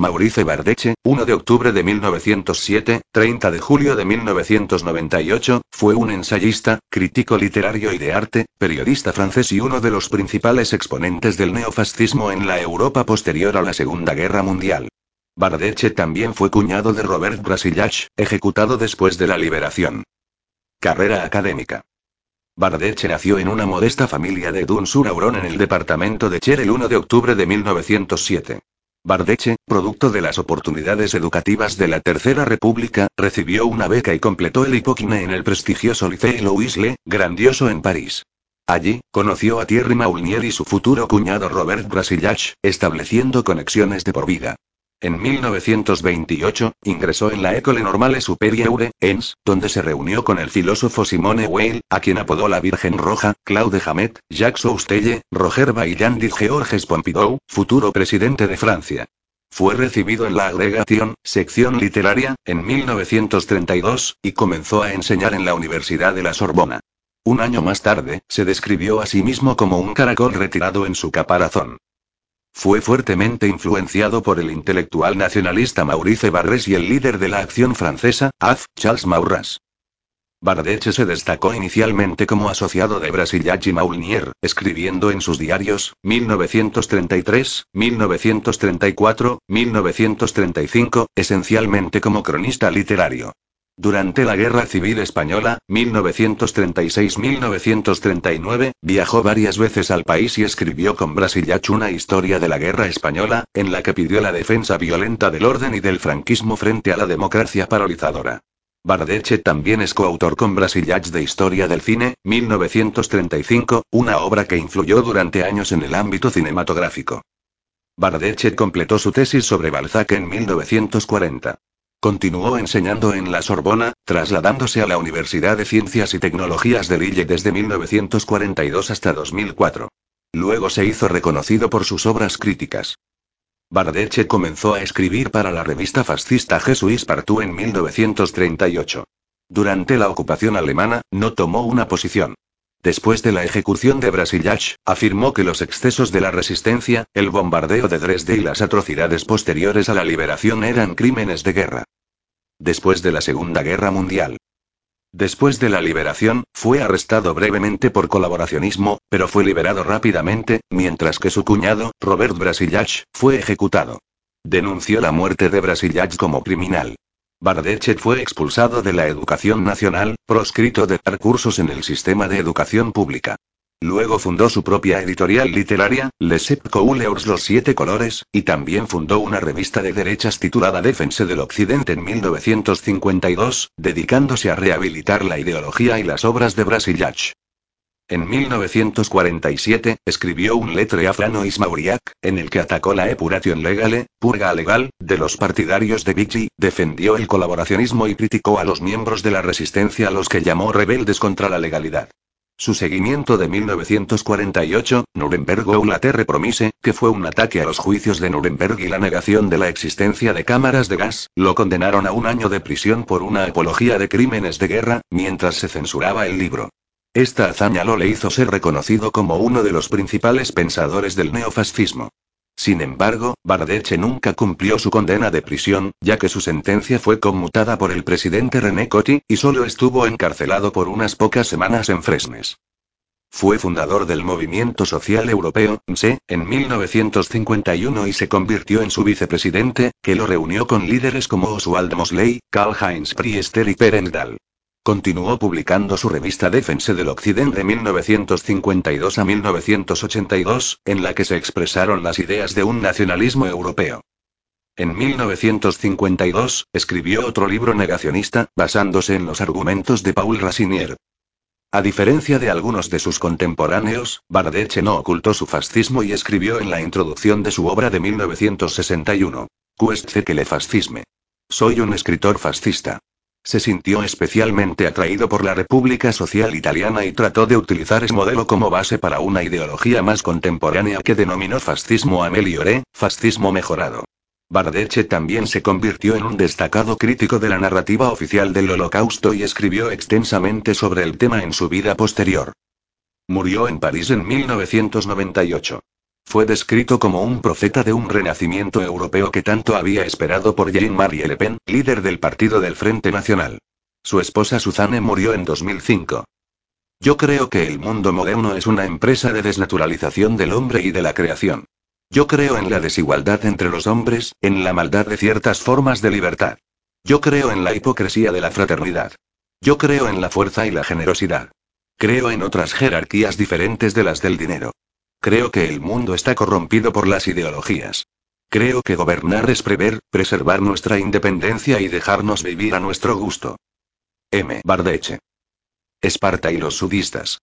Maurice Bardeche, 1 de octubre de 1907, 30 de julio de 1998, fue un ensayista, crítico literario y de arte, periodista francés y uno de los principales exponentes del neofascismo en la Europa posterior a la Segunda Guerra Mundial. Bardeche también fue cuñado de Robert Brasillach, ejecutado después de la liberación. Carrera académica. Bardeche nació en una modesta familia de Dun-sur-Auron en el departamento de Cher el 1 de octubre de 1907. Bardeche, producto de las oportunidades educativas de la Tercera República, recibió una beca y completó el hipóquine en el prestigioso Liceo Louis Le, grandioso en París. Allí, conoció a Thierry Maulnier y su futuro cuñado Robert Brasillach, estableciendo conexiones de por vida. En 1928, ingresó en la École Normale Supérieure, ENS, donde se reunió con el filósofo Simone Weil, a quien apodó la Virgen Roja, Claude Hamet, Jacques Soustelle, Roger Vaillant y Georges Pompidou, futuro presidente de Francia. Fue recibido en la agregación, sección literaria, en 1932, y comenzó a enseñar en la Universidad de la Sorbona. Un año más tarde, se describió a sí mismo como un caracol retirado en su caparazón. Fue fuertemente influenciado por el intelectual nacionalista Maurice Barrés y el líder de la acción francesa, AF, Charles Maurras. Bardeche se destacó inicialmente como asociado de Brasillach y Maulnier, escribiendo en sus diarios, 1933, 1934, 1935, esencialmente como cronista literario. Durante la Guerra Civil Española, 1936-1939, viajó varias veces al país y escribió con Brasillach una historia de la Guerra Española, en la que pidió la defensa violenta del orden y del franquismo frente a la democracia paralizadora. Bardeche también es coautor con Brasillach de Historia del Cine, 1935, una obra que influyó durante años en el ámbito cinematográfico. Bardeche completó su tesis sobre Balzac en 1940. Continuó enseñando en la Sorbona, trasladándose a la Universidad de Ciencias y Tecnologías de Lille desde 1942 hasta 2004. Luego se hizo reconocido por sus obras críticas. Bardeche comenzó a escribir para la revista fascista Jesuís Partout en 1938. Durante la ocupación alemana, no tomó una posición. Después de la ejecución de Brasillach, afirmó que los excesos de la resistencia, el bombardeo de Dresde y las atrocidades posteriores a la liberación eran crímenes de guerra. Después de la Segunda Guerra Mundial. Después de la liberación, fue arrestado brevemente por colaboracionismo, pero fue liberado rápidamente, mientras que su cuñado, Robert Brasillach, fue ejecutado. Denunció la muerte de Brasillach como criminal. Bardechet fue expulsado de la educación nacional, proscrito de dar cursos en el sistema de educación pública. Luego fundó su propia editorial literaria, Les Couleurs Los Siete Colores, y también fundó una revista de derechas titulada Defense del Occidente en 1952, dedicándose a rehabilitar la ideología y las obras de Brasillach. En 1947, escribió un letre a Franois Mauriac, en el que atacó la epuration legale, purga legal, de los partidarios de Vichy, defendió el colaboracionismo y criticó a los miembros de la resistencia a los que llamó rebeldes contra la legalidad. Su seguimiento de 1948, Nuremberg ou la Terre Promise, que fue un ataque a los juicios de Nuremberg y la negación de la existencia de cámaras de gas, lo condenaron a un año de prisión por una apología de crímenes de guerra, mientras se censuraba el libro. Esta hazaña lo le hizo ser reconocido como uno de los principales pensadores del neofascismo. Sin embargo, Bardeche nunca cumplió su condena de prisión, ya que su sentencia fue conmutada por el presidente René Coty, y solo estuvo encarcelado por unas pocas semanas en Fresnes. Fue fundador del Movimiento Social Europeo, MSE, en 1951 y se convirtió en su vicepresidente, que lo reunió con líderes como Oswald Mosley, Karl-Heinz Priester y Perendal. Continuó publicando su revista Defense del Occidente de 1952 a 1982, en la que se expresaron las ideas de un nacionalismo europeo. En 1952, escribió otro libro negacionista, basándose en los argumentos de Paul Racinier. A diferencia de algunos de sus contemporáneos, Bardeche no ocultó su fascismo y escribió en la introducción de su obra de 1961. Cueste que le fascisme. Soy un escritor fascista. Se sintió especialmente atraído por la República Social Italiana y trató de utilizar ese modelo como base para una ideología más contemporánea que denominó fascismo a melioré, fascismo mejorado. Bardeche también se convirtió en un destacado crítico de la narrativa oficial del Holocausto y escribió extensamente sobre el tema en su vida posterior. Murió en París en 1998. Fue descrito como un profeta de un renacimiento europeo que tanto había esperado por Jean-Marie Le Pen, líder del partido del Frente Nacional. Su esposa Suzanne murió en 2005. Yo creo que el mundo moderno es una empresa de desnaturalización del hombre y de la creación. Yo creo en la desigualdad entre los hombres, en la maldad de ciertas formas de libertad. Yo creo en la hipocresía de la fraternidad. Yo creo en la fuerza y la generosidad. Creo en otras jerarquías diferentes de las del dinero. Creo que el mundo está corrompido por las ideologías. Creo que gobernar es prever, preservar nuestra independencia y dejarnos vivir a nuestro gusto. M. Bardeche. Esparta y los sudistas.